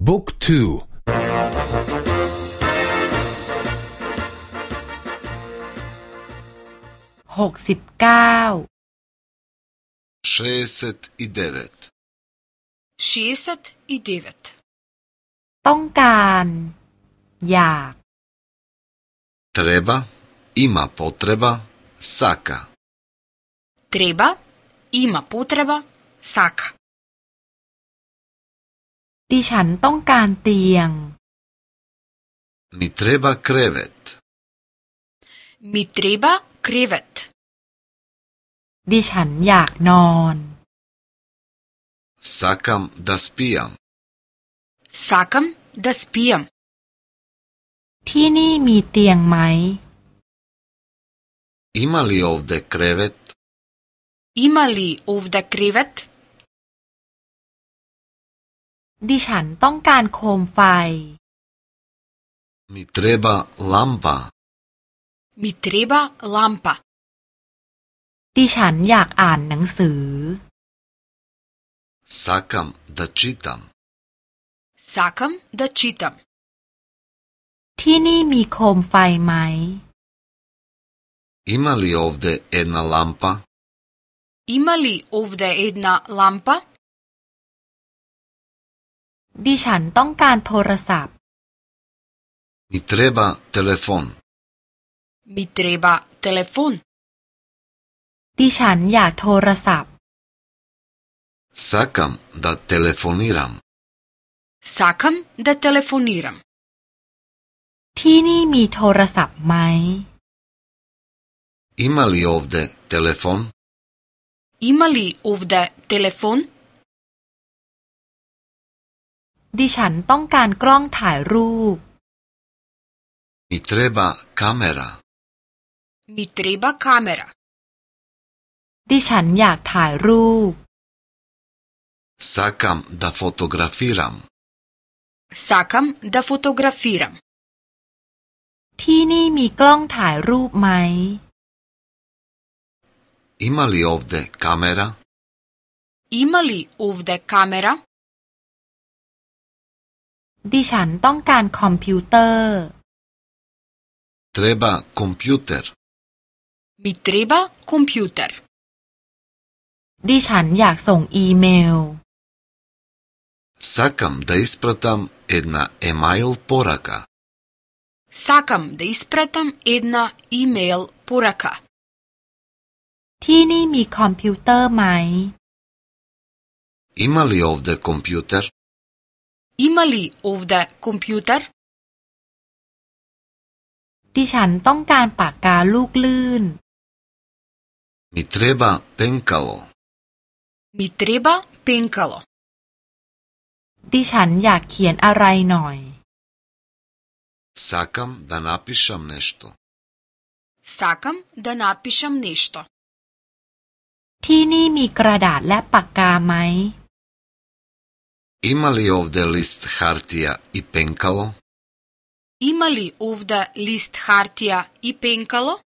BOOK 2 HOKSIBKAO 69 69 PONKAN JA TREBA, IMA POTREBA, SAKA TREBA, IMA POTREBA, SAKA ดิฉันต้องการเตียงมิตรีบาครีเวตมิตรีบาครีเวตดิฉันอยากนอนซักัมดัสปิยมซักัมดัสปิยมที่นี่มีเตียงไหม อิมาลีอูฟเดครีเวตอิมาลีอูฟเดครีเวตดิฉันต้องการโคมไฟมิเทรบาลัมปามิเทรบาลัมปาดิฉันอยากอ่านหนังสือสักคำดัชิตัมสักคำดัชิตัมที่นี่มีโคมไฟไหมอิมาลีออฟเดเอ็นนาลัมปาอิมาลีออฟเดเอ็นนาลัมปาดิฉันต้องการโทรศัพท์มีเทรบาโทรศัพท์มีเทรบาโทรศัพท์ดิฉันอยากโทรศัพท์สักคำดัตเทเลโฟนีรัมสักคำดัตเทเลโฟนีรัมที่นี่มีโทรศัพท์ไหมอิมาลีออฟเดเทเลัพนอิมาลีออฟเดเทเลัพนดิฉันต้องการกล้องถ่ายรูป มีตรีบะคาเมรามีตรีบะคาเมราดิฉันอยากถ่ายรูปสักคำดาฟอตกราฟีรัมสักคำดาฟอตกราฟีรัมที่นี่มีกล้องถ่ายรูปไหมอิมาลีออฟเดคาเมราอิมาลีออฟเดคาเมราดิฉันต้องการคอมพิวเตอร์ Treba คอมพิวเตอร์มีทรีบาคอมพิวเตอร์ดิฉันอยากส่งอีเมลสักคำเดี๋ยวสประทับเอ็ดนาอีเมลปูรักะสักคำเดี๋ยวสประทับเอ็ดนาอีเมลปูรักะที่นี่มีคอมพิวเตอร์ไหมอิมาลีออฟเดอะคอมพิวเตอร์อิม има ли о в คอมพิวเตอร์ ดิฉันต้องการปากกาลูกลื่นมิเทรบาเพนคาโลมิเทรบาเพนคาโล ดิฉันอยากเขียนอะไรหน่อยสักคำดานาพิชามเนสโตสักคำดานาพิชามเนสโต ที่นี่มีกระดาษและปากกาไหม Има ли овде лист хартија и пенкало? Има ли овде лист хартија и пенкало?